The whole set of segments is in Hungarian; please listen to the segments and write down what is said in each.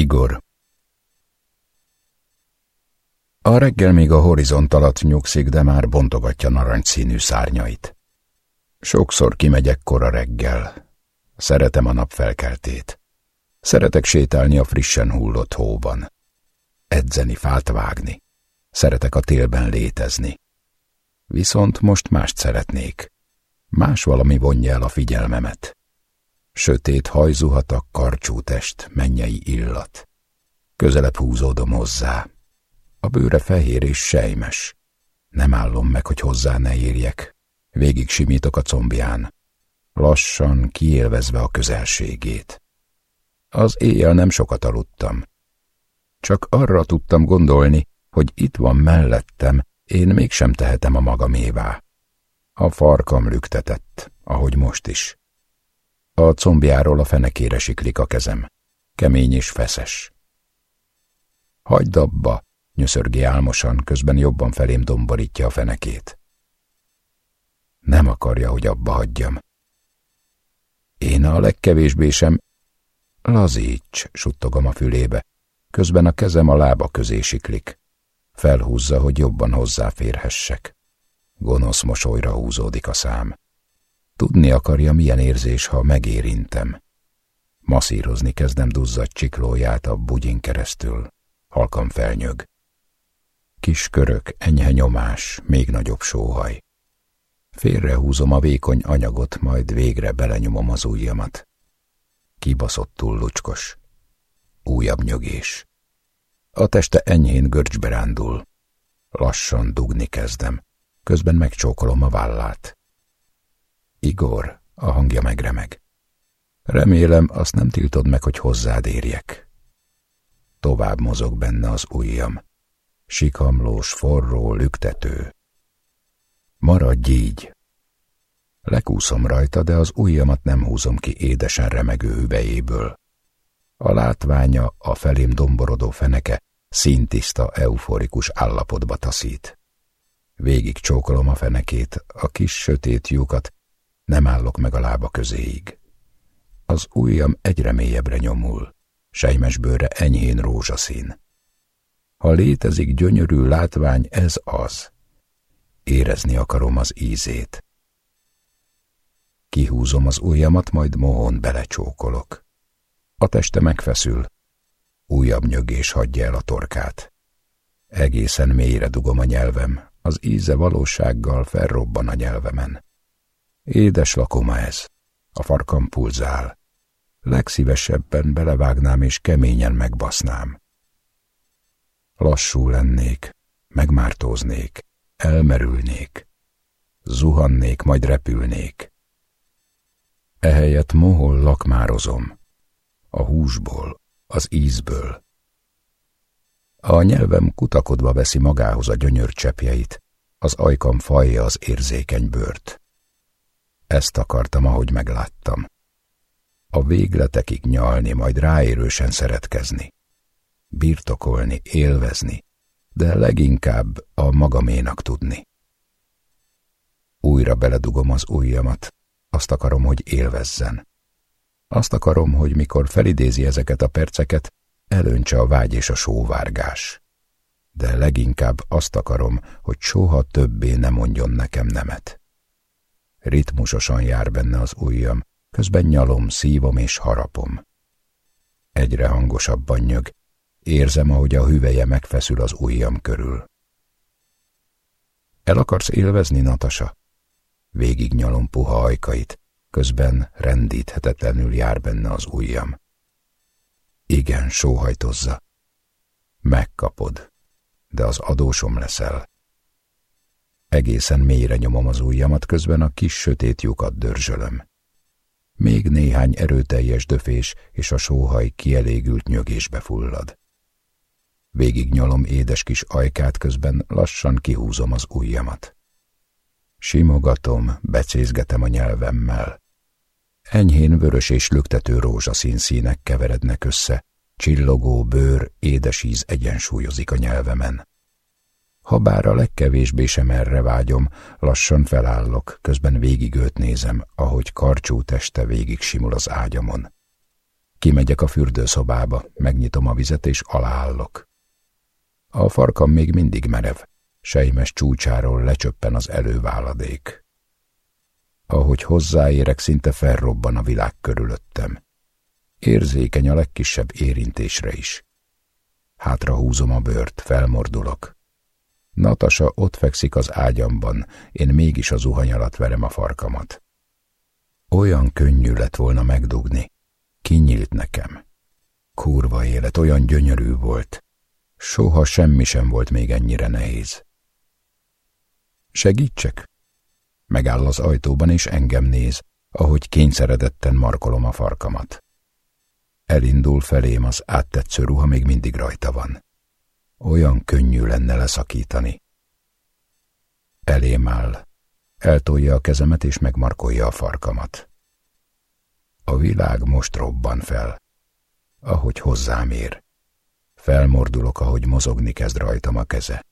Igor A reggel még a horizont alatt nyugszik, de már bontogatja narancsszínű szárnyait. Sokszor kimegyek kora reggel. Szeretem a nap felkeltét. Szeretek sétálni a frissen hullott hóban. Edzeni, fát vágni. Szeretek a télben létezni. Viszont most mást szeretnék. Más valami vonja el a figyelmemet. Sötét hajzuhat a karcsú test, mennyei illat. Közelebb húzódom hozzá. A bőre fehér és sejmes. Nem állom meg, hogy hozzá ne érjek. Végig simítok a combján. Lassan, kiélvezve a közelségét. Az éjjel nem sokat aludtam. Csak arra tudtam gondolni, hogy itt van mellettem, én mégsem tehetem a magamévá. A farkam lüktetett, ahogy most is. A combjáról a fenekére siklik a kezem. Kemény és feszes. Hagyd abba, nyöszörgi álmosan, közben jobban felém domborítja a fenekét. Nem akarja, hogy abba hagyjam. Én a legkevésbé sem... Lazíts, suttogom a fülébe, közben a kezem a lába közé siklik. Felhúzza, hogy jobban hozzáférhessek. Gonosz mosolyra húzódik a szám. Tudni akarja, milyen érzés, ha megérintem. Masszírozni kezdem duzzadt csiklóját a bugyin keresztül. Halkan felnyög. Kis körök, enyhe nyomás, még nagyobb sóhaj. Félrehúzom a vékony anyagot, majd végre belenyomom az ujjamat. Kibaszottul lucskos. Újabb nyögés. A teste enyhén görcsbe rándul. Lassan dugni kezdem, közben megcsókolom a vállát. Igor, a hangja megremeg. Remélem, azt nem tiltod meg, hogy hozzád érjek. Tovább mozog benne az ujjam. Sikamlós, forró, lüktető. Maradj így. Lekúszom rajta, de az ujjamat nem húzom ki édesen remegő hüvejéből. A látványa, a felém domborodó feneke színtiszta, euforikus állapotba taszít. Végig csókolom a fenekét, a kis sötét lyukat, nem állok meg a lába közéig. Az ujjam egyre mélyebbre nyomul, sejmes bőre enyhén rózsaszín. Ha létezik gyönyörű látvány, ez az. Érezni akarom az ízét. Kihúzom az ujjamat, majd mohon belecsókolok. A teste megfeszül. Újabb nyögés hagyja el a torkát. Egészen mélyre dugom a nyelvem, az íze valósággal felrobban a nyelvemen. Édes lakoma ez, a farkam pulzál. Legszívesebben belevágnám és keményen megbasznám. Lassú lennék, megmártóznék, elmerülnék, zuhannék, majd repülnék. Ehelyett mohol lakmározom, a húsból, az ízből. A nyelvem kutakodva veszi magához a gyönyörcsepjeit, az ajkam fajja az érzékeny bőrt. Ezt akartam, ahogy megláttam. A végletekig nyalni, majd ráérősen szeretkezni. Birtokolni, élvezni, de leginkább a magaménak tudni. Újra beledugom az ujjamat, azt akarom, hogy élvezzen. Azt akarom, hogy mikor felidézi ezeket a perceket, elöntse a vágy és a sóvárgás. De leginkább azt akarom, hogy soha többé ne mondjon nekem nemet. Ritmusosan jár benne az ujjam, közben nyalom, szívom és harapom. Egyre hangosabban nyög, érzem, ahogy a hüveje megfeszül az ujjam körül. El akarsz élvezni, Natasa? Végig nyalom puha ajkait, közben rendíthetetlenül jár benne az ujjam. Igen, sóhajtozza. Megkapod, de az adósom leszel. Egészen mélyre nyomom az ujjamat, közben a kis sötét lyukat dörzsölöm. Még néhány erőteljes döfés, és a sóhaj kielégült nyögésbe fullad. Végig nyalom édes kis ajkát, közben lassan kihúzom az ujjamat. Simogatom, becézgetem a nyelvemmel. Enyhén vörös és lüktető rózsaszín színek keverednek össze, csillogó bőr, édes íz egyensúlyozik a nyelvemen. Habár a legkevésbé sem erre vágyom, lassan felállok, közben végig őt nézem, ahogy karcsú teste végig simul az ágyamon. Kimegyek a fürdőszobába, megnyitom a vizet és aláállok. A farkam még mindig merev, sejmes csúcsáról lecsöppen az előváladék. Ahogy hozzáérek, szinte felrobban a világ körülöttem. Érzékeny a legkisebb érintésre is. Hátra húzom a bőrt, felmordulok. Natasa ott fekszik az ágyamban, én mégis az zuhany alatt verem a farkamat. Olyan könnyű lett volna megdugni. Kinyílt nekem. Kurva élet, olyan gyönyörű volt. Soha semmi sem volt még ennyire nehéz. Segítsek? Megáll az ajtóban, és engem néz, ahogy kényszeredetten markolom a farkamat. Elindul felém az áttetsző ruha, még mindig rajta van. Olyan könnyű lenne leszakítani. Elém áll. Eltolja a kezemet, és megmarkolja a farkamat. A világ most robban fel, ahogy hozzám ér. Felmordulok, ahogy mozogni kezd rajtam a keze.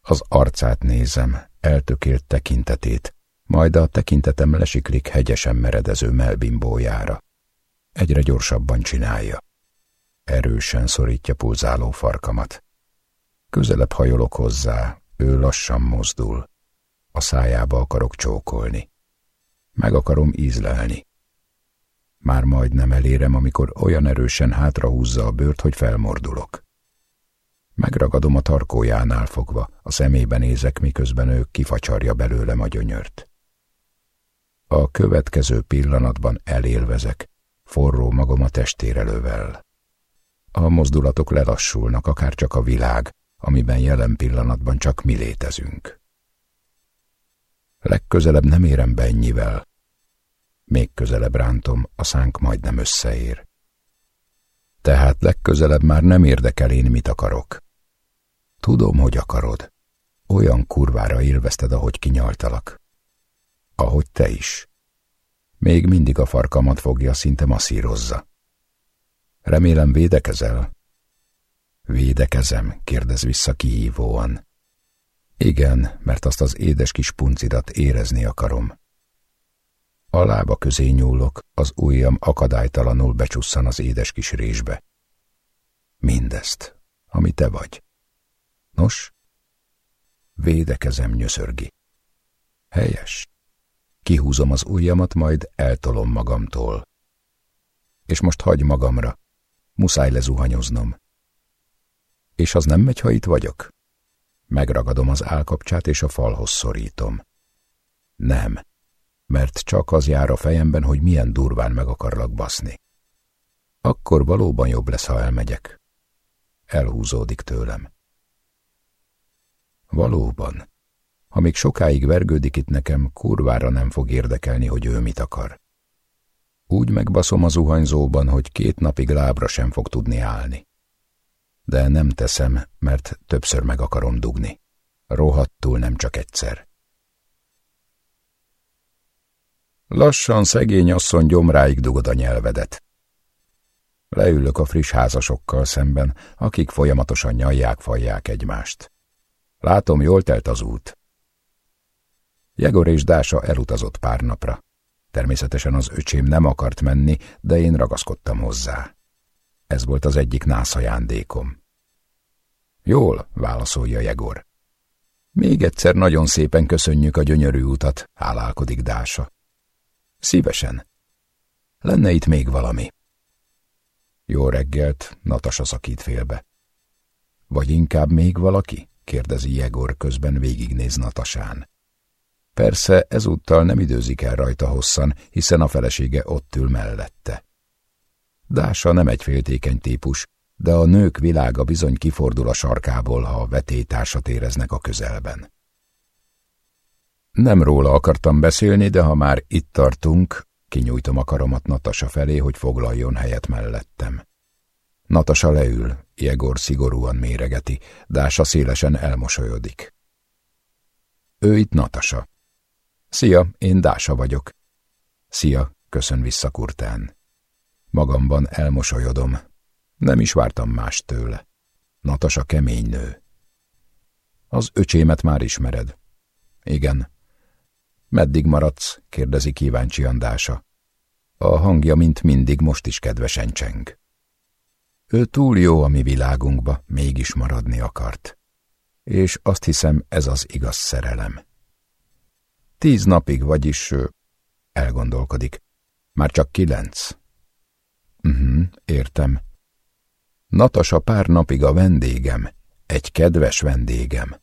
Az arcát nézem, eltökélt tekintetét, majd a tekintetem lesiklik hegyesen meredező melbimbójára. Egyre gyorsabban csinálja. Erősen szorítja pulzáló farkamat. Közelebb hajolok hozzá, ő lassan mozdul. A szájába akarok csókolni. Meg akarom ízlelni. Már majdnem elérem, amikor olyan erősen hátrahúzza a bőrt, hogy felmordulok. Megragadom a tarkójánál fogva, a szemébe nézek, miközben ő kifacsarja belőlem a gyönyört. A következő pillanatban elélvezek, forró magom a testérelővel. A mozdulatok lelassulnak, akár csak a világ, amiben jelen pillanatban csak mi létezünk. Legközelebb nem érem be ennyivel. Még közelebb rántom, a szánk majdnem összeér. Tehát legközelebb már nem érdekel én, mit akarok. Tudom, hogy akarod. Olyan kurvára élvezted, ahogy kinyaltalak. Ahogy te is. Még mindig a farkamat fogja, szinte masszírozza. Remélem védekezel? Védekezem, kérdez vissza kihívóan. Igen, mert azt az édes kis puncidat érezni akarom. A lába közé nyúlok, az ujjam akadálytalanul becsusszan az édes kis résbe. Mindezt, ami te vagy. Nos? Védekezem nyöszörgi. Helyes. Kihúzom az ujjamat, majd eltolom magamtól. És most hagy magamra. Muszáj lezuhanyoznom. És az nem megy, ha itt vagyok? Megragadom az állkapcsát, és a falhoz szorítom. Nem, mert csak az jár a fejemben, hogy milyen durván meg akarlak baszni. Akkor valóban jobb lesz, ha elmegyek. Elhúzódik tőlem. Valóban. Ha még sokáig vergődik itt nekem, kurvára nem fog érdekelni, hogy ő mit akar. Úgy megbaszom az zuhanyzóban, hogy két napig lábra sem fog tudni állni. De nem teszem, mert többször meg akarom dugni. Rohadtul nem csak egyszer. Lassan szegény asszony gyomráig dugod a nyelvedet. Leülök a friss házasokkal szemben, akik folyamatosan nyalják, fajják egymást. Látom, jól telt az út. Jegor és Dása elutazott pár napra. Természetesen az öcsém nem akart menni, de én ragaszkodtam hozzá. Ez volt az egyik nász ajándékom. Jól, válaszolja Jegor. Még egyszer nagyon szépen köszönjük a gyönyörű utat, hálálkodik Dása. Szívesen. Lenne itt még valami. Jó reggelt, Natasa szakít félbe. Vagy inkább még valaki? kérdezi Jegor, közben végignéz Natasán. Persze ezúttal nem időzik el rajta hosszan, hiszen a felesége ott ül mellette. Dása nem egy féltékeny típus, de a nők világa bizony kifordul a sarkából, ha vetétársat éreznek a közelben. Nem róla akartam beszélni, de ha már itt tartunk, kinyújtom a karomat Natasa felé, hogy foglaljon helyet mellettem. Natasa leül, Jegor szigorúan méregeti, Dása szélesen elmosolyodik. Ő itt Natasa. Szia, én Dása vagyok. Szia, köszön vissza Kurtán. Magamban elmosolyodom. Nem is vártam más tőle. Natasa kemény nő. Az öcsémet már ismered. Igen. Meddig maradsz? kérdezi kíváncsian Dása. A hangja, mint mindig, most is kedvesen cseng. Ő túl jó a mi világunkba, mégis maradni akart. És azt hiszem, ez az igaz szerelem. Tíz napig, vagyis elgondolkodik. Már csak kilenc. Uh mhm, -huh, értem. Natasa pár napig a vendégem, egy kedves vendégem.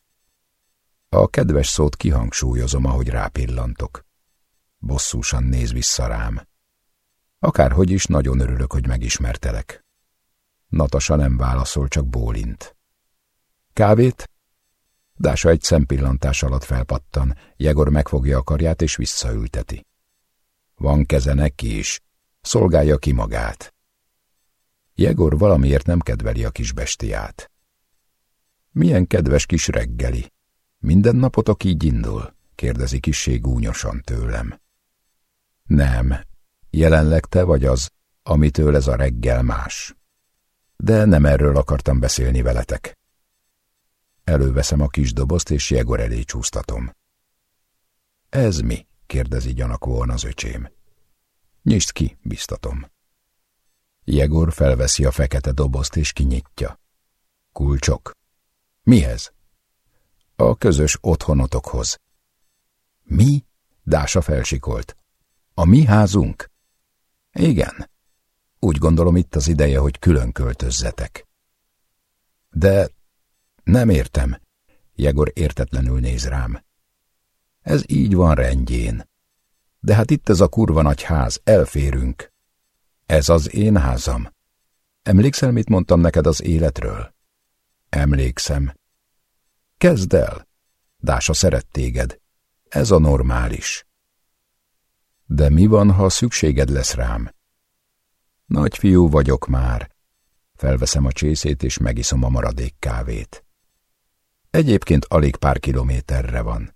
A kedves szót kihangsúlyozom, ahogy rápillantok. Bosszúsan néz vissza rám. Akárhogy is, nagyon örülök, hogy megismertelek. Natasa nem válaszol, csak bólint. Kávét? Dása egy szempillantás alatt felpattan, Jegor megfogja a karját és visszaülteti. Van keze neki is, szolgálja ki magát. Jegor valamiért nem kedveli a kis bestiát. Milyen kedves kis reggeli. Minden napotok így indul? kérdezi kissé gúnyosan tőlem. Nem, jelenleg te vagy az, amitől ez a reggel más. De nem erről akartam beszélni veletek. Előveszem a kis dobozt, és Jegor elé csúsztatom. Ez mi? kérdezi gyanakvóan az öcsém. Nyisd ki, biztatom. Jegor felveszi a fekete dobozt és kinyitja. Kulcsok. Mihez? A közös otthonotokhoz. Mi? Dása felsikolt. A mi házunk? Igen. Úgy gondolom itt az ideje, hogy külön költözzetek. De nem értem. Jegor értetlenül néz rám. Ez így van rendjén. De hát itt ez a kurva nagy ház, elférünk. Ez az én házam. Emlékszel, mit mondtam neked az életről? Emlékszem. Kezd el. Dása szeret téged. Ez a normális. De mi van, ha szükséged lesz rám? Nagyfiú vagyok már. Felveszem a csészét, és megiszom a maradék kávét. Egyébként alig pár kilométerre van.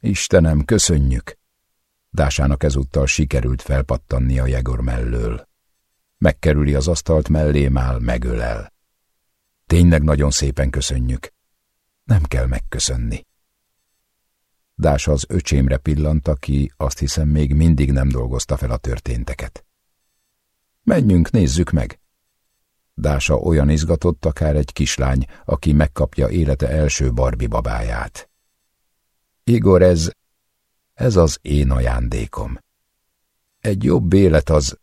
Istenem, köszönjük! Dásának ezúttal sikerült felpattanni a Jegor mellől. Megkerüli az asztalt mellém áll, megölel. Tényleg nagyon szépen köszönjük. Nem kell megköszönni. Dása az öcsémre pillant, aki azt hiszem még mindig nem dolgozta fel a történteket. Menjünk, nézzük meg. Dása olyan izgatott, akár egy kislány, aki megkapja élete első barbi babáját. Igor, ez... ez az én ajándékom. Egy jobb élet az...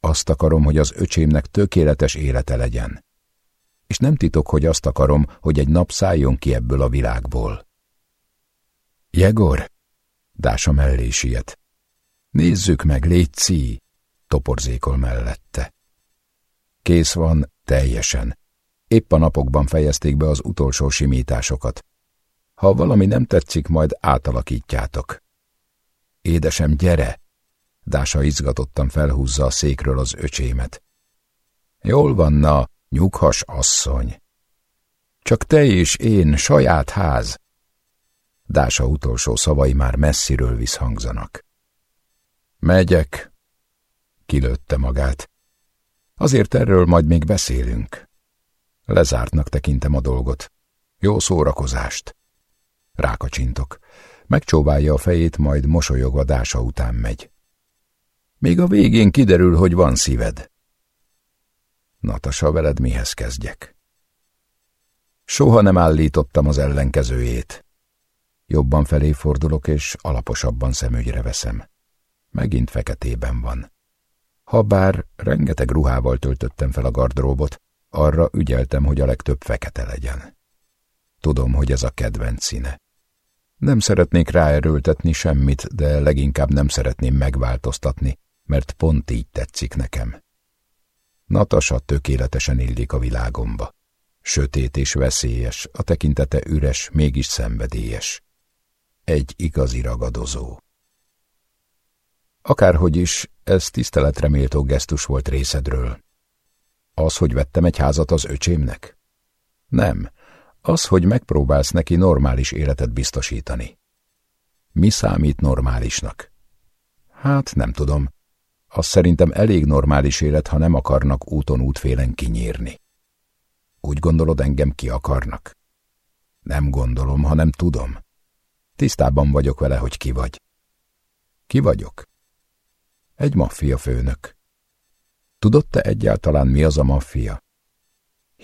Azt akarom, hogy az öcsémnek tökéletes élete legyen. És nem titok, hogy azt akarom, hogy egy nap szálljon ki ebből a világból. Jegor? Dása mellé siet. Nézzük meg, légy szí, toporzékol mellette. Kész van, teljesen. Épp a napokban fejezték be az utolsó simításokat. Ha valami nem tetszik, majd átalakítjátok. Édesem, gyere! Dása izgatottan felhúzza a székről az öcsémet. Jól van, na, nyughas asszony. Csak te és én, saját ház. Dása utolsó szavai már messziről visszhangzanak. Megyek, kilőtte magát. Azért erről majd még beszélünk. Lezártnak tekintem a dolgot. Jó szórakozást. Rákacsintok. Megcsóválja a fejét, majd mosolyogva Dása után megy. Még a végén kiderül, hogy van szíved. Natasa, veled mihez kezdjek? Soha nem állítottam az ellenkezőjét. Jobban felé fordulok, és alaposabban szemügyre veszem. Megint feketében van. Habár rengeteg ruhával töltöttem fel a gardróbot, arra ügyeltem, hogy a legtöbb fekete legyen. Tudom, hogy ez a kedvenc színe. Nem szeretnék ráerőltetni semmit, de leginkább nem szeretném megváltoztatni, mert pont így tetszik nekem. Natasa tökéletesen illik a világomba. Sötét és veszélyes, a tekintete üres, mégis szenvedélyes. Egy igazi ragadozó. Akárhogy is, ez tiszteletre méltó gesztus volt részedről. Az, hogy vettem egy házat az öcsémnek? Nem, az, hogy megpróbálsz neki normális életet biztosítani. Mi számít normálisnak? Hát, nem tudom. Az szerintem elég normális élet, ha nem akarnak úton útfélen kinyírni. Úgy gondolod, engem ki akarnak? Nem gondolom, hanem tudom. Tisztában vagyok vele, hogy ki vagy. Ki vagyok? Egy maffia főnök. Tudod te egyáltalán mi az a maffia?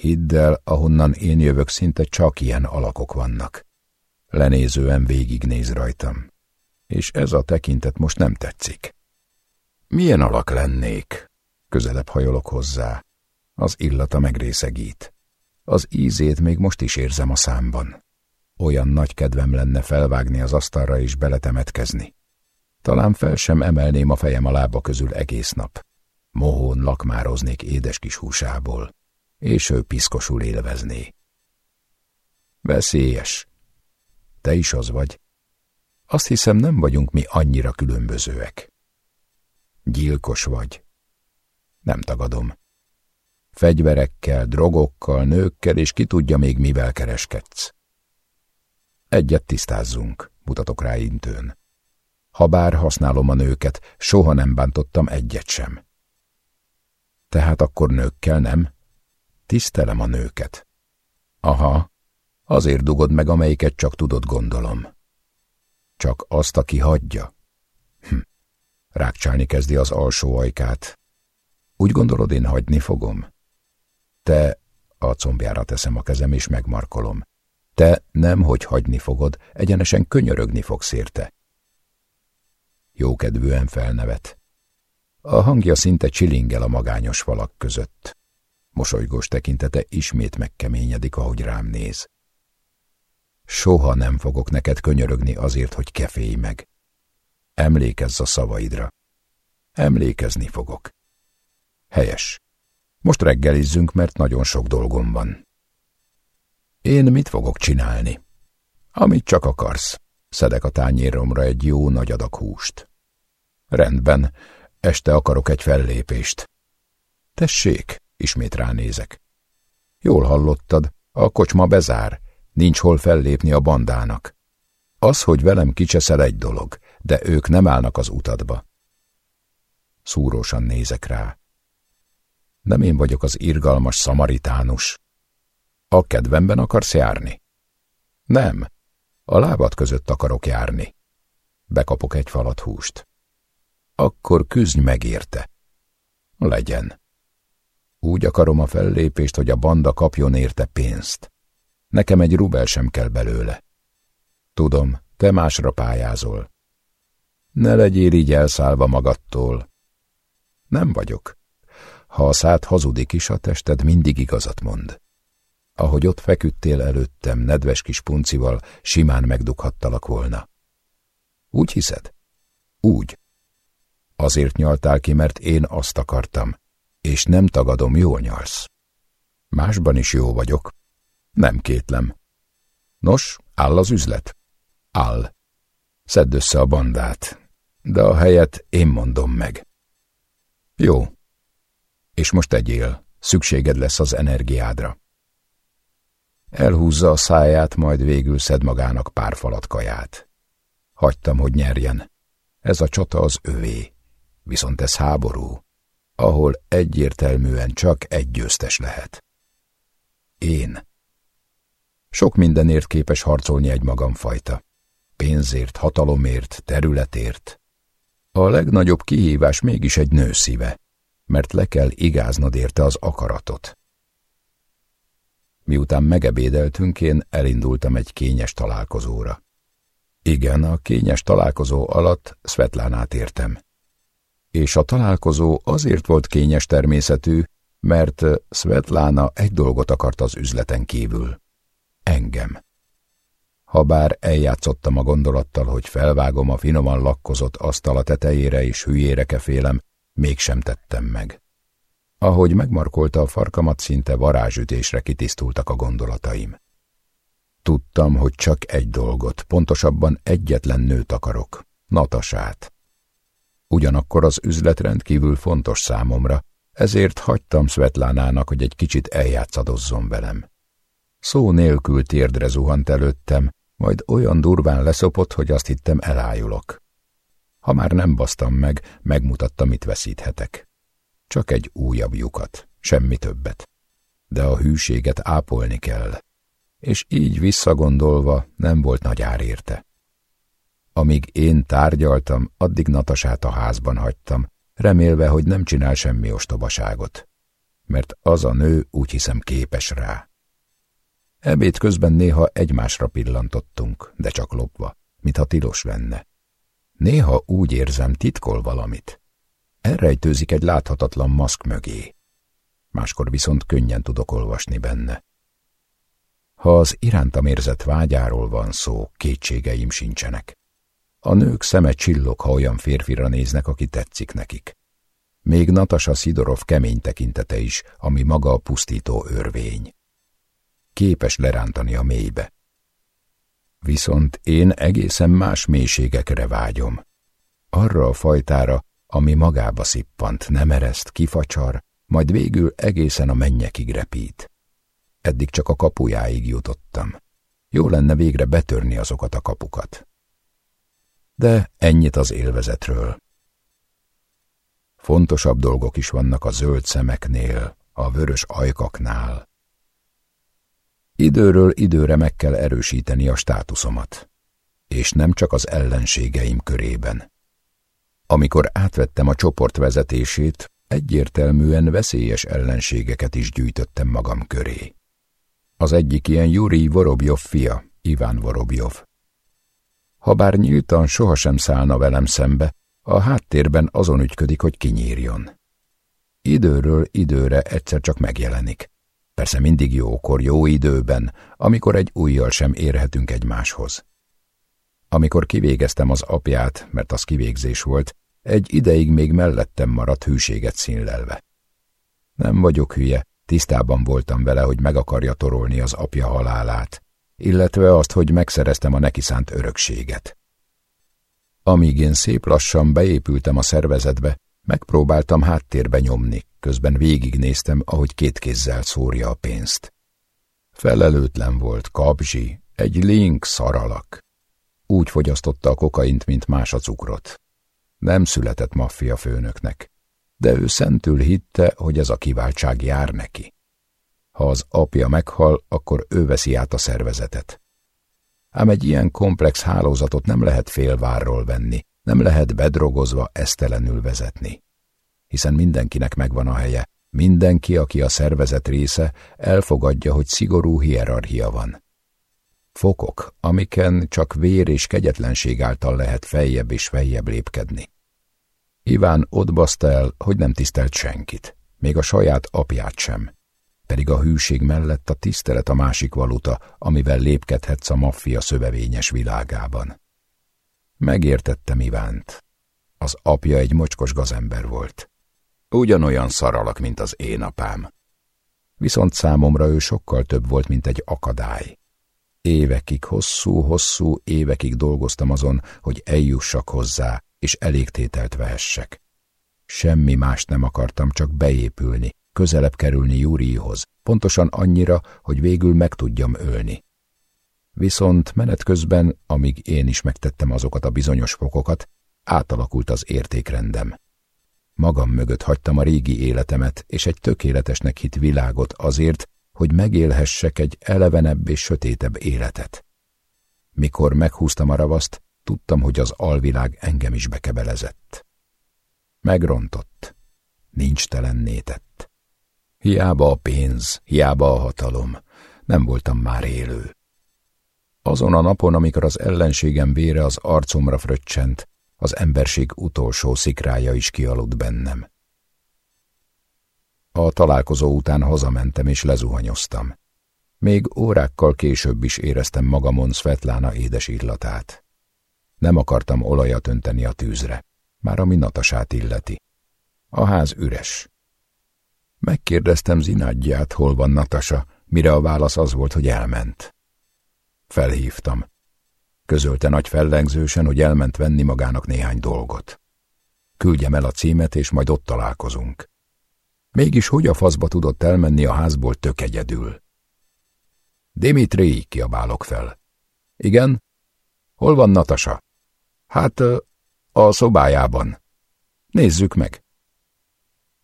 Hidd el, ahonnan én jövök, szinte csak ilyen alakok vannak. Lenézően végignéz rajtam. És ez a tekintet most nem tetszik. Milyen alak lennék? Közelebb hajolok hozzá. Az illata megrészegít. Az ízét még most is érzem a számban. Olyan nagy kedvem lenne felvágni az asztalra és beletemetkezni. Talán fel sem emelném a fejem a lába közül egész nap. Mohón lakmároznék édes kis húsából, és ő piszkosul élvezné. Veszélyes. Te is az vagy. Azt hiszem, nem vagyunk mi annyira különbözőek. Gyilkos vagy. Nem tagadom. Fegyverekkel, drogokkal, nőkkel, és ki tudja még mivel kereskedsz. Egyet tisztázzunk, mutatok rá intőn. Habár használom a nőket, soha nem bántottam egyet sem. Tehát akkor nőkkel nem? Tisztelem a nőket. Aha, azért dugod meg, amelyiket csak tudod, gondolom. Csak azt, aki hagyja. Hm. Rákcsálni kezdi az alsó ajkát. Úgy gondolod, én hagyni fogom? Te, a combjára teszem a kezem és megmarkolom. Te nem, hogy hagyni fogod, egyenesen könyörögni fogsz érte. Jókedvűen felnevet. A hangja szinte csilingel a magányos falak között. Mosolygós tekintete ismét megkeményedik, ahogy rám néz. Soha nem fogok neked könyörögni azért, hogy kefélj meg. Emlékezz a szavaidra. Emlékezni fogok. Helyes. Most reggelizzünk, mert nagyon sok dolgom van. Én mit fogok csinálni? Amit csak akarsz. Szedek a tányéromra egy jó nagy adag húst. Rendben, este akarok egy fellépést. Tessék, ismét ránézek. Jól hallottad, a kocsma bezár, nincs hol fellépni a bandának. Az, hogy velem kicseszel egy dolog, de ők nem állnak az utadba. Szúrósan nézek rá. Nem én vagyok az irgalmas szamaritánus. A kedvemben akarsz járni? Nem, a lábad között akarok járni. Bekapok egy falat húst. Akkor küzdj meg érte. Legyen. Úgy akarom a fellépést, hogy a banda kapjon érte pénzt. Nekem egy rubel sem kell belőle. Tudom, te másra pályázol. Ne legyél így elszállva magadtól. Nem vagyok. Ha a szád hazudik is, a tested mindig igazat mond. Ahogy ott feküdtél előttem, nedves kis puncival, simán megdughattalak volna. Úgy hiszed? Úgy. Azért nyaltál ki, mert én azt akartam, és nem tagadom, jól nyalsz. Másban is jó vagyok. Nem kétlem. Nos, áll az üzlet? Áll. Szedd össze a bandát, de a helyet én mondom meg. Jó. És most egyél, szükséged lesz az energiádra. Elhúzza a száját, majd végül szed magának pár falat kaját. Hagytam, hogy nyerjen. Ez a csata az övé. Viszont ez háború, ahol egyértelműen csak egy győztes lehet. Én. Sok mindenért képes harcolni egy magamfajta. Pénzért, hatalomért, területért. A legnagyobb kihívás mégis egy nő szíve, mert le kell igáznod érte az akaratot. Miután megebédeltünk, én elindultam egy kényes találkozóra. Igen, a kényes találkozó alatt Svetlánát értem. És a találkozó azért volt kényes természetű, mert Svetlana egy dolgot akart az üzleten kívül. Engem. Habár eljátszottam a gondolattal, hogy felvágom a finoman lakkozott asztal a tetejére és hülyére kefélem, mégsem tettem meg. Ahogy megmarkolta a farkamat, szinte varázsütésre kitisztultak a gondolataim. Tudtam, hogy csak egy dolgot, pontosabban egyetlen nőt akarok, Natasát. Ugyanakkor az üzlet rendkívül fontos számomra, ezért hagytam Svetlánának, hogy egy kicsit eljátszadozzon velem. Szó nélkül térdre zuhant előttem, majd olyan durván leszopott, hogy azt hittem elájulok. Ha már nem basztam meg, megmutatta, mit veszíthetek. Csak egy újabb lyukat, semmi többet. De a hűséget ápolni kell, és így visszagondolva nem volt nagy ár érte. Amíg én tárgyaltam, addig Natasát a házban hagytam, remélve, hogy nem csinál semmi ostobaságot, mert az a nő úgy hiszem képes rá. Ebéd közben néha egymásra pillantottunk, de csak lopva, mintha tilos lenne. Néha úgy érzem, titkol valamit. Elrejtőzik egy láthatatlan maszk mögé. Máskor viszont könnyen tudok olvasni benne. Ha az irántam érzett vágyáról van szó, kétségeim sincsenek. A nők szeme csillog, ha olyan férfira néznek, aki tetszik nekik. Még Natasa Szidorov kemény tekintete is, ami maga a pusztító örvény. Képes lerántani a mélybe. Viszont én egészen más mélységekre vágyom. Arra a fajtára, ami magába szippant, nem ereszt, kifacsar, majd végül egészen a mennyekig repít. Eddig csak a kapujáig jutottam. Jó lenne végre betörni azokat a kapukat. De ennyit az élvezetről. Fontosabb dolgok is vannak a zöld szemeknél, a vörös ajkaknál. Időről időre meg kell erősíteni a státuszomat, és nem csak az ellenségeim körében. Amikor átvettem a csoport vezetését, egyértelműen veszélyes ellenségeket is gyűjtöttem magam köré. Az egyik ilyen Juri Vorobjov fia, Iván Vorobjov. Habár nyíltan sohasem szállna velem szembe, a háttérben azon ügyködik, hogy kinyírjon. Időről időre egyszer csak megjelenik. Persze mindig jókor, jó időben, amikor egy ujjal sem érhetünk egymáshoz. Amikor kivégeztem az apját, mert az kivégzés volt, egy ideig még mellettem maradt hűséget színlelve. Nem vagyok hülye, tisztában voltam vele, hogy meg akarja torolni az apja halálát, illetve azt, hogy megszereztem a neki szánt örökséget. Amíg én szép lassan beépültem a szervezetbe, megpróbáltam háttérbe nyomni, közben végignéztem, ahogy két kézzel szórja a pénzt. Felelőtlen volt, kapzsi, egy link szaralak. Úgy fogyasztotta a kokaint, mint más a cukrot. Nem született maffia főnöknek, de ő szentül hitte, hogy ez a kiváltság jár neki. Ha az apja meghal, akkor ő veszi át a szervezetet. Ám egy ilyen komplex hálózatot nem lehet félvárról venni, nem lehet bedrogozva esztelenül vezetni. Hiszen mindenkinek megvan a helye, mindenki, aki a szervezet része, elfogadja, hogy szigorú hierarchia van. Fokok, amiken csak vér és kegyetlenség által lehet feljebb és feljebb lépkedni. Iván ott baszta el, hogy nem tisztelt senkit, még a saját apját sem pedig a hűség mellett a tisztelet a másik valuta, amivel lépkedhetsz a maffia szövevényes világában. Megértettem Ivánt. Az apja egy mocskos gazember volt. Ugyanolyan szaralak, mint az én apám. Viszont számomra ő sokkal több volt, mint egy akadály. Évekig, hosszú-hosszú évekig dolgoztam azon, hogy eljussak hozzá, és elégtételt vehessek. Semmi mást nem akartam, csak beépülni, közelebb kerülni Júrihoz, pontosan annyira, hogy végül meg tudjam ölni. Viszont menet közben, amíg én is megtettem azokat a bizonyos fokokat, átalakult az értékrendem. Magam mögött hagytam a régi életemet és egy tökéletesnek hit világot azért, hogy megélhessek egy elevenebb és sötétebb életet. Mikor meghúztam a ravaszt, tudtam, hogy az alvilág engem is bekebelezett. Megrontott, nincs telenné tett. Hiába a pénz, hiába a hatalom, nem voltam már élő. Azon a napon, amikor az ellenségem vére az arcomra fröccsent, az emberség utolsó szikrája is kialudt bennem. A találkozó után hazamentem és lezuhanyoztam. Még órákkal később is éreztem magamon Svetlana édes illatát. Nem akartam olajat önteni a tűzre, már ami Natasát illeti. A ház üres. Megkérdeztem Zinádját, hol van Natasa, mire a válasz az volt, hogy elment. Felhívtam. Közölte nagy fellengzősen, hogy elment venni magának néhány dolgot. Küldjem el a címet, és majd ott találkozunk. Mégis hogy a faszba tudott elmenni a házból tök egyedül? Dimitri, kiabálok fel. Igen? Hol van Natasa? Hát, a szobájában. Nézzük meg.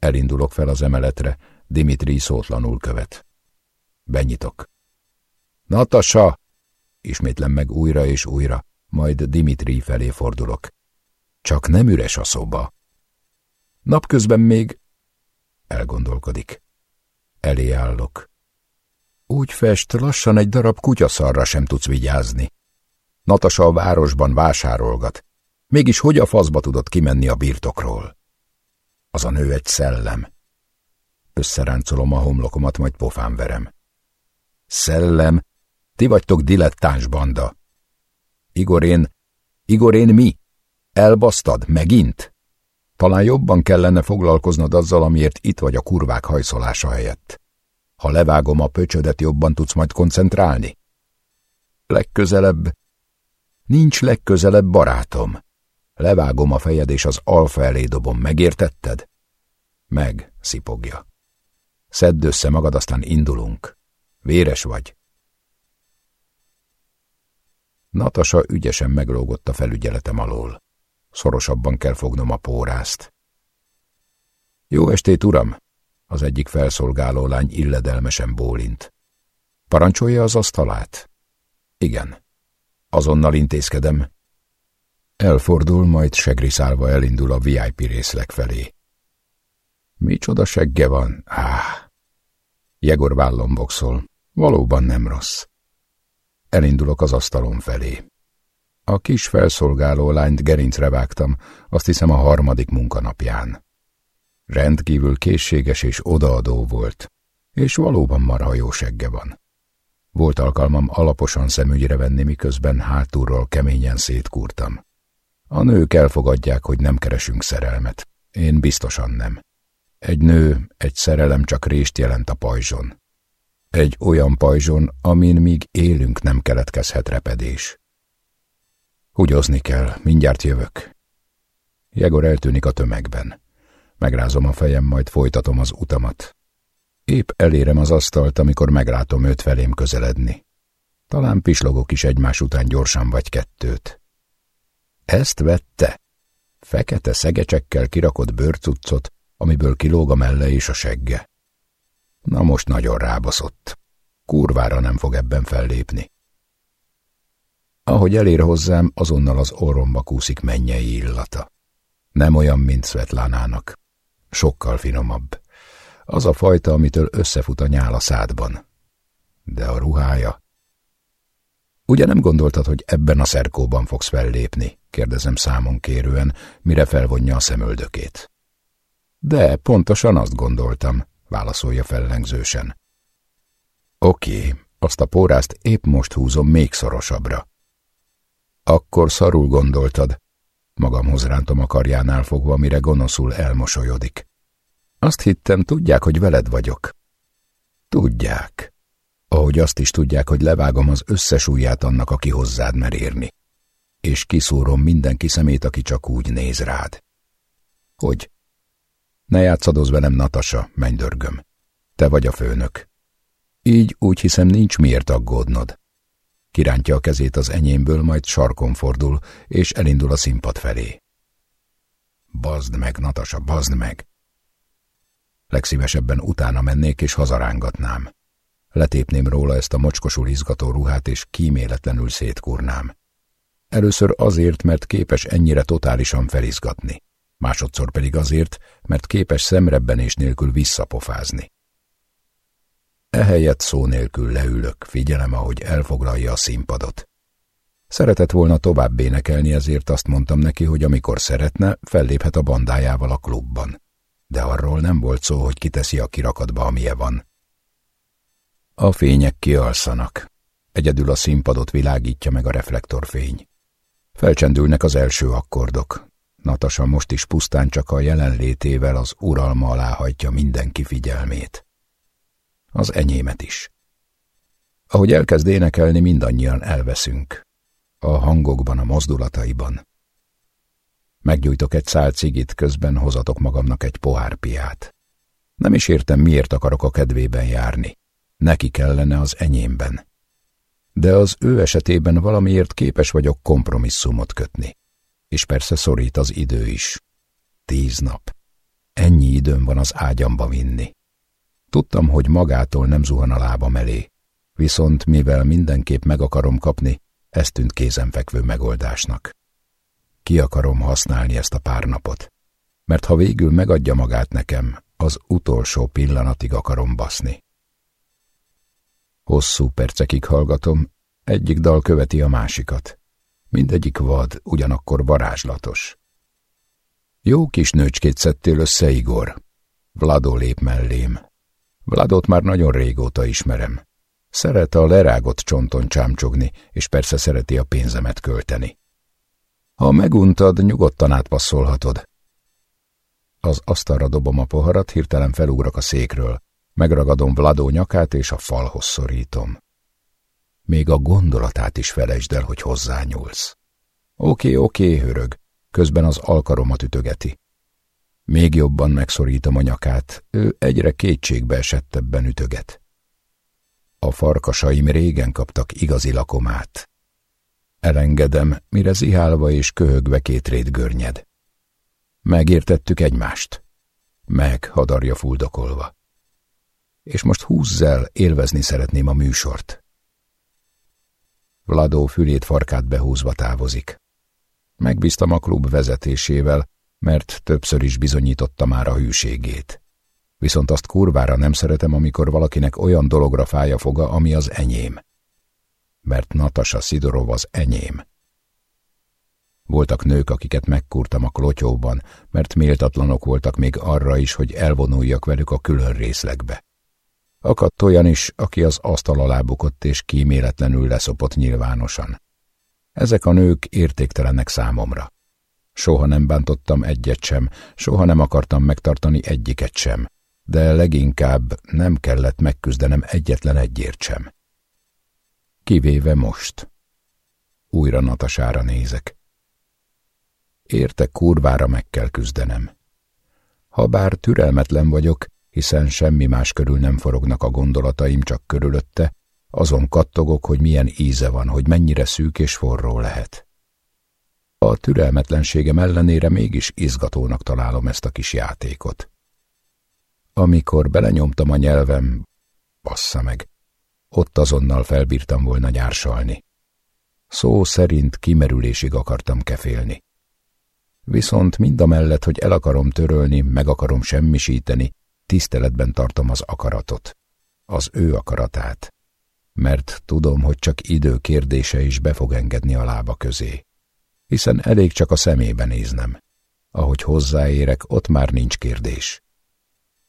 Elindulok fel az emeletre, Dimitri szótlanul követ. Benyitok. Natasa! Ismétlem meg újra és újra, majd Dimitri felé fordulok. Csak nem üres a szoba. Napközben még... Elgondolkodik. Elé állok. Úgy fest, lassan egy darab kutyaszarra sem tudsz vigyázni. Natasa a városban vásárolgat. Mégis hogy a faszba tudott kimenni a birtokról? Az a nő egy szellem. Összeráncolom a homlokomat, majd pofán verem. Szellem? Ti vagytok dilettáns banda. Igorén, Igorén mi? Elbasztad, megint? Talán jobban kellene foglalkoznod azzal, amiért itt vagy a kurvák hajszolása helyett. Ha levágom a pöcsödet, jobban tudsz majd koncentrálni? Legközelebb... Nincs legközelebb, barátom. Levágom a fejed, és az alfa elé dobom, megértetted? Meg, szipogja. Szedd össze magad, aztán indulunk. Véres vagy. Natasa ügyesen meglógott a felügyeletem alól. Szorosabban kell fognom a pórázt. Jó estét, uram! Az egyik felszolgáló lány illedelmesen bólint. Parancsolja az asztalát? Igen. Azonnal intézkedem. Elfordul, majd segriszálva elindul a VIP részleg felé. Micsoda segge van? Áh! Jegor vállom boxol. Valóban nem rossz. Elindulok az asztalon felé. A kis felszolgáló lányt gerincre vágtam, azt hiszem a harmadik munkanapján. Rendkívül készséges és odaadó volt, és valóban marha jó segge van. Volt alkalmam alaposan szemügyre venni, miközben hátulról keményen szétkúrtam. A nők elfogadják, hogy nem keresünk szerelmet. Én biztosan nem. Egy nő, egy szerelem csak rést jelent a pajzson. Egy olyan pajzson, amin míg élünk nem keletkezhet repedés. Hugyozni kell, mindjárt jövök. Jegor eltűnik a tömegben. Megrázom a fejem, majd folytatom az utamat. Épp elérem az asztalt, amikor meglátom őt felém közeledni. Talán pislogok is egymás után gyorsan vagy kettőt. Ezt vette? Fekete szegecsekkel kirakott bőrcuccot, amiből kilóg a melle és a segge. Na most nagyon rábaszott. Kurvára nem fog ebben fellépni. Ahogy elér hozzám, azonnal az orromba kúszik mennyei illata. Nem olyan, mint Svetlánának. Sokkal finomabb. Az a fajta, amitől összefut a nyál a szádban. De a ruhája... Ugye nem gondoltad, hogy ebben a szerkóban fogsz fellépni? kérdezem számon kérően, mire felvonja a szemöldökét. De pontosan azt gondoltam, válaszolja fellengzősen. Oké, azt a pórázt épp most húzom még szorosabbra. Akkor szarul gondoltad. Magamhoz rántom a karjánál fogva, mire gonoszul elmosolyodik. Azt hittem, tudják, hogy veled vagyok. Tudják. Ahogy azt is tudják, hogy levágom az összes ujját annak, aki hozzád mer érni. És kiszúrom mindenki szemét, aki csak úgy néz rád. Hogy? Ne játszadozz velem, Natasa, mennydörgöm. Te vagy a főnök. Így úgy hiszem nincs miért aggódnod. Kirántja a kezét az enyémből, majd sarkon fordul, és elindul a színpad felé. Bazd meg, Natasa, bazd meg! Legszívesebben utána mennék, és hazarángatnám. Letépném róla ezt a mocskosul izgató ruhát, és kíméletlenül szétkurnám. Először azért, mert képes ennyire totálisan felizgatni. Másodszor pedig azért, mert képes szemrebbenés nélkül visszapofázni. Ehelyett szó nélkül leülök, figyelem, ahogy elfoglalja a színpadot. Szeretett volna tovább énekelni, ezért azt mondtam neki, hogy amikor szeretne, felléphet a bandájával a klubban. De arról nem volt szó, hogy kiteszi a kirakatba, amilyen van. A fények kialszanak. Egyedül a színpadot világítja meg a reflektorfény. Felcsendülnek az első akkordok. Natasa most is pusztán csak a jelenlétével az uralma alá mindenki figyelmét az enyémet is. Ahogy elkezd énekelni, mindannyian elveszünk. A hangokban, a mozdulataiban. Meggyújtok egy szál cigit, közben hozatok magamnak egy pohár piát. Nem is értem, miért akarok a kedvében járni. Neki kellene az enyémben. De az ő esetében valamiért képes vagyok kompromisszumot kötni. És persze szorít az idő is. Tíz nap. Ennyi időm van az ágyamba vinni. Tudtam, hogy magától nem zuhan a lábam elé, viszont mivel mindenképp meg akarom kapni, ez tűnt kézenfekvő megoldásnak. Ki akarom használni ezt a pár napot. mert ha végül megadja magát nekem, az utolsó pillanatig akarom baszni. Hosszú percekig hallgatom, egyik dal követi a másikat. Mindegyik vad, ugyanakkor varázslatos. Jó kis nőcskét szedtél össze, Igor. Vladó lép mellém. Vladot már nagyon régóta ismerem. Szeret a lerágott csonton csámcsogni, és persze szereti a pénzemet költeni. Ha meguntad, nyugodtan átpasszolhatod. Az asztalra dobom a poharat, hirtelen felugrok a székről. Megragadom Vladó nyakát, és a falhoz szorítom. Még a gondolatát is felejtsd el, hogy hozzányúlsz. Oké, oké, hörög, közben az alkaromat ütögeti. Még jobban megszorítom a nyakát, ő egyre kétségbe esettebben ütöget. A farkasaim régen kaptak igazi lakomát. Elengedem, mire zihálva és köhögve két rét görnyed. Megértettük egymást. Meg, hadarja fuldokolva. És most húzzel, élvezni szeretném a műsort. Vladó fülét farkát behúzva távozik. Megbíztam a klub vezetésével, mert többször is bizonyította már a hűségét. Viszont azt kurvára nem szeretem, amikor valakinek olyan dologra fáj foga, ami az enyém. Mert Natasa Szidorov az enyém. Voltak nők, akiket megkurtam a klotyóban, mert méltatlanok voltak még arra is, hogy elvonuljak velük a külön részlegbe. Akadt olyan is, aki az asztal alá bukott és kíméletlenül leszopott nyilvánosan. Ezek a nők értéktelenek számomra. Soha nem bántottam egyet sem, soha nem akartam megtartani egyiket sem, de leginkább nem kellett megküzdenem egyetlen egyért sem. Kivéve most. Újra Natasára nézek. Érte kurvára meg kell küzdenem. Habár türelmetlen vagyok, hiszen semmi más körül nem forognak a gondolataim csak körülötte, azon kattogok, hogy milyen íze van, hogy mennyire szűk és forró lehet. A türelmetlenségem ellenére mégis izgatónak találom ezt a kis játékot. Amikor belenyomtam a nyelvem, bassza meg, ott azonnal felbírtam volna nyársalni. Szó szerint kimerülésig akartam kefélni. Viszont mindamellett, hogy el akarom törölni, meg akarom semmisíteni, tiszteletben tartom az akaratot, az ő akaratát, mert tudom, hogy csak idő kérdése is be fog engedni a lába közé, hiszen elég csak a szemébe néznem. Ahogy hozzáérek, ott már nincs kérdés.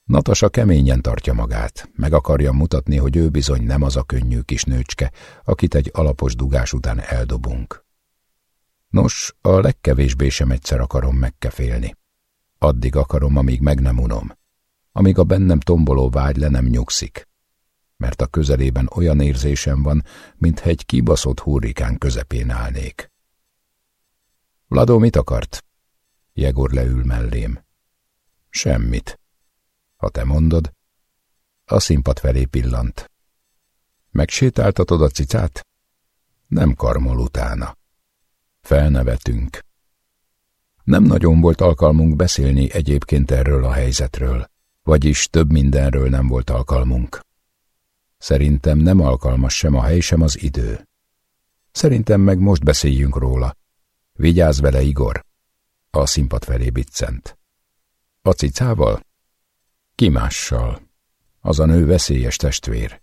Natasa keményen tartja magát, meg akarja mutatni, hogy ő bizony nem az a könnyű kis nőcske, akit egy alapos dugás után eldobunk. Nos, a legkevésbé sem egyszer akarom megkefélni. Addig akarom, amíg meg nem unom, amíg a bennem tomboló vágy le nem nyugszik, mert a közelében olyan érzésem van, mintha egy kibaszott hurrikán közepén állnék. Vladó mit akart? Jegor leül mellém. Semmit. Ha te mondod. A színpad felé pillant. Megsétáltatod a cicát? Nem karmol utána. Felnevetünk. Nem nagyon volt alkalmunk beszélni egyébként erről a helyzetről, vagyis több mindenről nem volt alkalmunk. Szerintem nem alkalmas sem a hely, sem az idő. Szerintem meg most beszéljünk róla. Vigyázz vele, Igor! A színpad felé biccent. A cicával? Ki mással? Az a nő veszélyes testvér.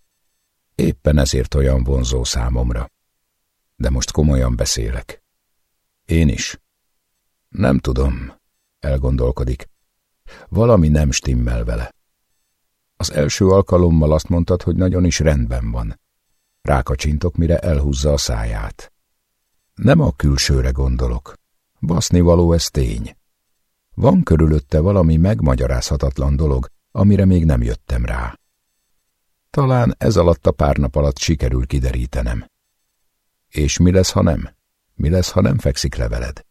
Éppen ezért olyan vonzó számomra. De most komolyan beszélek. Én is. Nem tudom, elgondolkodik. Valami nem stimmel vele. Az első alkalommal azt mondtad, hogy nagyon is rendben van. Rákacsintok, mire elhúzza a száját. Nem a külsőre gondolok. Baszni való ez tény. Van körülötte valami megmagyarázhatatlan dolog, amire még nem jöttem rá. Talán ez alatt a pár nap alatt sikerül kiderítenem. És mi lesz, ha nem? Mi lesz, ha nem fekszik le veled?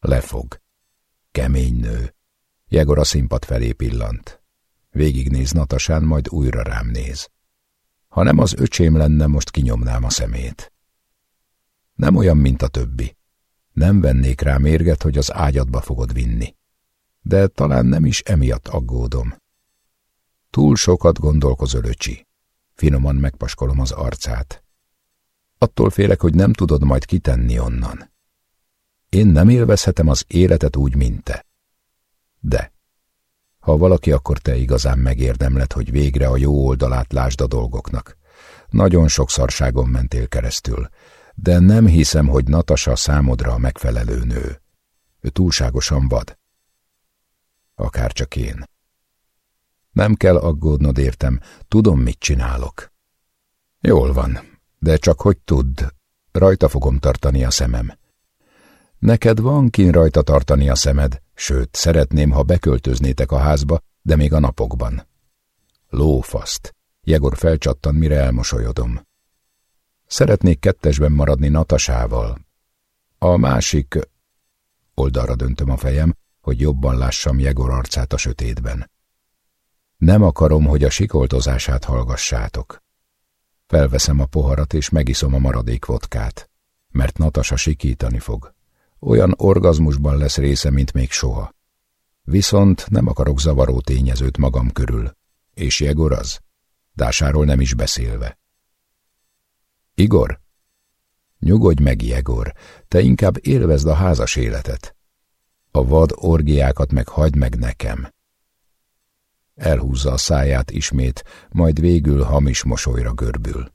Lefog. Kemény nő. Jegor a színpad felé pillant. Végignéz Natasán, majd újra rám néz. Ha nem az öcsém lenne, most kinyomnám a szemét. Nem olyan, mint a többi. Nem vennék rá mérget, hogy az ágyadba fogod vinni. De talán nem is emiatt aggódom. Túl sokat gondolkozol, öcsi. Finoman megpaskolom az arcát. Attól félek, hogy nem tudod majd kitenni onnan. Én nem élvezhetem az életet úgy, mint te. De, ha valaki, akkor te igazán megérdemled, hogy végre a jó oldalát lásd a dolgoknak. Nagyon sok szarságon mentél keresztül, de nem hiszem, hogy Natasa számodra a megfelelő nő. Ő túlságosan vad. Akárcsak én. Nem kell aggódnod értem, tudom, mit csinálok. Jól van, de csak hogy tudd, rajta fogom tartani a szemem. Neked van kin rajta tartani a szemed, sőt, szeretném, ha beköltöznétek a házba, de még a napokban. Lófaszt. Jegor felcsattan, mire elmosolyodom. Szeretnék kettesben maradni Natasával. A másik... Oldalra döntöm a fejem, hogy jobban lássam Jegor arcát a sötétben. Nem akarom, hogy a sikoltozását hallgassátok. Felveszem a poharat, és megiszom a maradék vodkát, mert Natasa sikítani fog. Olyan orgazmusban lesz része, mint még soha. Viszont nem akarok zavaró tényezőt magam körül. És Jegor az? Dásáról nem is beszélve. Igor? Nyugodj meg, Jegor, te inkább élvezd a házas életet. A vad orgiákat meg hagyd meg nekem. Elhúzza a száját ismét, majd végül hamis mosolyra görbül.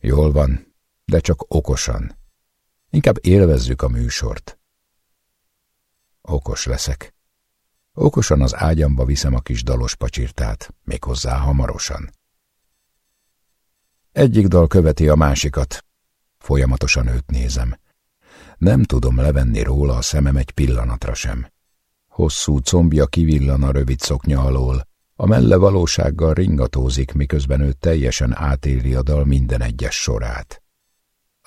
Jól van, de csak okosan. Inkább élvezzük a műsort. Okos leszek. Okosan az ágyamba viszem a kis dalos pacsirtát, méghozzá hamarosan. Egyik dal követi a másikat. Folyamatosan őt nézem. Nem tudom levenni róla a szemem egy pillanatra sem. Hosszú combja kivillan a rövid szoknya alól, a melle valósággal ringatózik, miközben ő teljesen átéli a dal minden egyes sorát.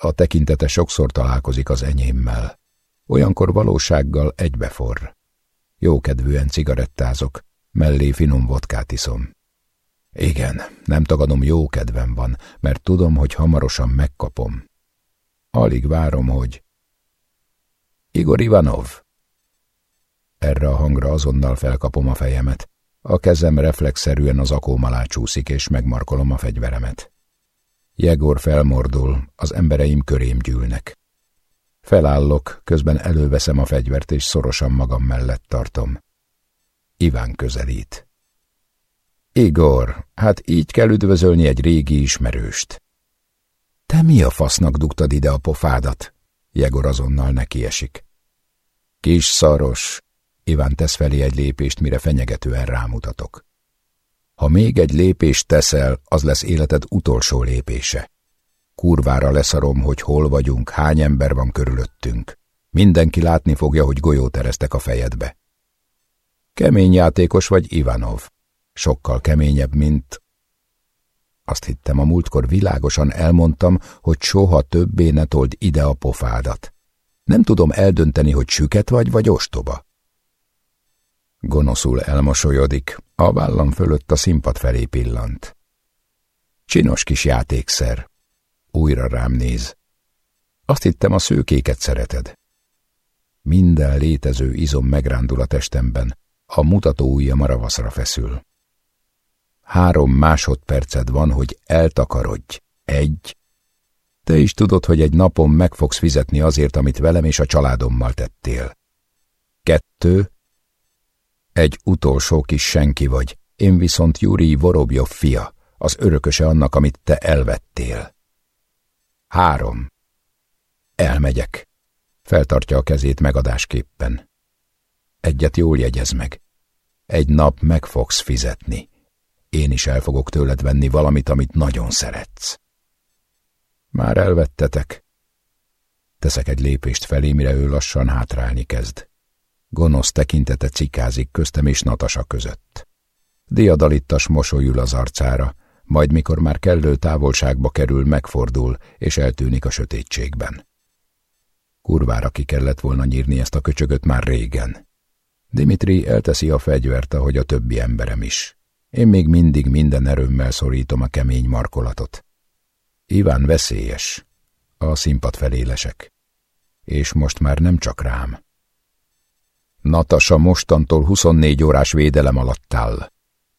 A tekintete sokszor találkozik az enyémmel. Olyankor valósággal egybeforr. Jókedvűen cigarettázok, mellé finom vodkát iszom. Igen, nem tagadom, jó kedvem van, mert tudom, hogy hamarosan megkapom. Alig várom, hogy... Igor Ivanov! Erre a hangra azonnal felkapom a fejemet. A kezem reflexzerűen az akóm alá csúszik, és megmarkolom a fegyveremet. Jegor felmordul, az embereim körém gyűlnek. Felállok, közben előveszem a fegyvert, és szorosan magam mellett tartom. Iván közelít. Igor, hát így kell üdvözölni egy régi ismerőst. Te mi a fasznak dugtad ide a pofádat? Jegor azonnal nekiesik. Kis szaros, Iván tesz felé egy lépést, mire fenyegetően rámutatok. Ha még egy lépést teszel, az lesz életed utolsó lépése. Kurvára leszarom, hogy hol vagyunk, hány ember van körülöttünk. Mindenki látni fogja, hogy golyót ereztek a fejedbe. Kemény játékos vagy, Ivanov. Sokkal keményebb, mint... Azt hittem, a múltkor világosan elmondtam, hogy soha többé ne told ide a pofádat. Nem tudom eldönteni, hogy süket vagy, vagy ostoba. Gonoszul elmosolyodik, a vállam fölött a színpad felé pillant. Csinos kis játékszer. Újra rám néz. Azt hittem, a szőkéket szereted. Minden létező izom megrándul a testemben, a mutató ujja maravaszra feszül. Három másodperced van, hogy eltakarodj. Egy. Te is tudod, hogy egy napon meg fogsz fizetni azért, amit velem és a családommal tettél. Kettő. Egy utolsó kis senki vagy, én viszont Júri Vorobjov fia, az örököse annak, amit te elvettél. Három. Elmegyek. Feltartja a kezét megadásképpen. Egyet jól jegyez meg. Egy nap meg fogsz fizetni. Én is el fogok tőled venni valamit, amit nagyon szeretsz. Már elvettetek. Teszek egy lépést felé, mire ő lassan hátrálni kezd. Gonosz tekintete cikázik köztem és Natasa között. Diadalittas mosolyul az arcára, majd mikor már kellő távolságba kerül, megfordul, és eltűnik a sötétségben. Kurvára ki kellett volna nyírni ezt a köcsögöt már régen. Dimitri elteszi a fegyvert, ahogy a többi emberem is. Én még mindig minden erőmmel szorítom a kemény markolatot. Iván veszélyes. A színpad felé lesek. És most már nem csak rám. Natasa mostantól 24 órás védelem alatt áll.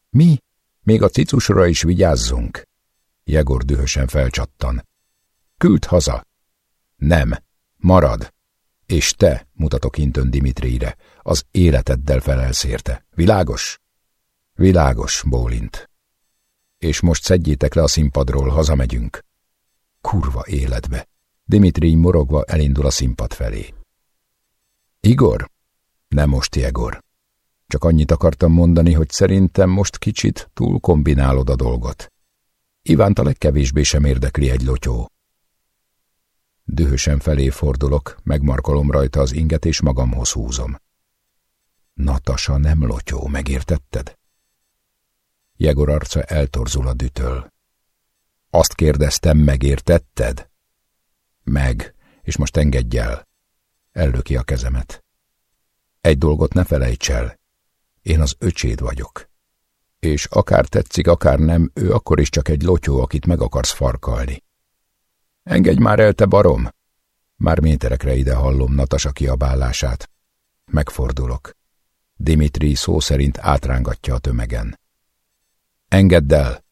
Mi? Még a cicusra is vigyázzunk. Jegor dühösen felcsattan. Küld haza. Nem. Marad. És te, mutatok intön Dimitrire, Az életeddel felelsz érte. Világos? Világos, bólint. És most szedjétek le a színpadról, hazamegyünk. Kurva életbe. Dimitri morogva elindul a színpad felé. Igor? Nem most, Jegor. Csak annyit akartam mondani, hogy szerintem most kicsit túl kombinálod a dolgot. Ivánt a legkevésbé sem érdekli egy lotyó. Dühösen felé fordulok, megmarkolom rajta az inget és magamhoz húzom. Natasa nem lotyó, megértetted? Jegor arca eltorzul a dütöl. Azt kérdeztem, megértetted? Meg, és most engedj el. Ellöki a kezemet. Egy dolgot ne felejts el. Én az öcséd vagyok. És akár tetszik, akár nem, ő akkor is csak egy lotyó, akit meg akarsz farkalni. Engedj már el, te barom! Már méterekre ide hallom Natasa kiabálását. Megfordulok. Dimitri szó szerint átrángatja a tömegen. Engedd el!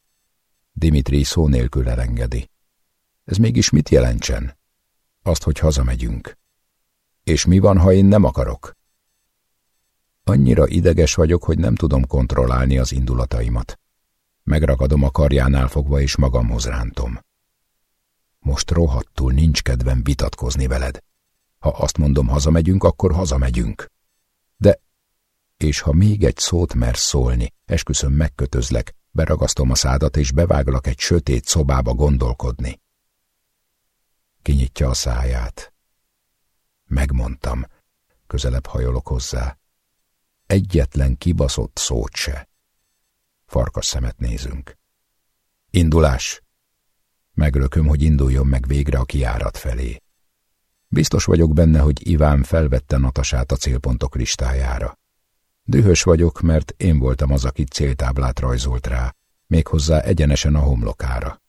Dimitri szó nélkül elengedi. Ez mégis mit jelentsen? Azt, hogy hazamegyünk. És mi van, ha én nem akarok? Annyira ideges vagyok, hogy nem tudom kontrollálni az indulataimat. Megragadom a karjánál fogva, és magamhoz rántom. Most rohadtul nincs kedvem vitatkozni veled. Ha azt mondom, hazamegyünk, akkor hazamegyünk. De, és ha még egy szót mersz szólni, esküszöm megkötözlek, beragasztom a szádat, és beváglak egy sötét szobába gondolkodni. Kinyitja a száját. Megmondtam, közelebb hajolok hozzá. Egyetlen kibaszott szót se. Farkas szemet nézünk. Indulás! Megrököm, hogy induljon meg végre a kiárat felé. Biztos vagyok benne, hogy Iván felvette Natasát a célpontok listájára. Dühös vagyok, mert én voltam az, aki céltáblát rajzolt rá, méghozzá egyenesen a homlokára.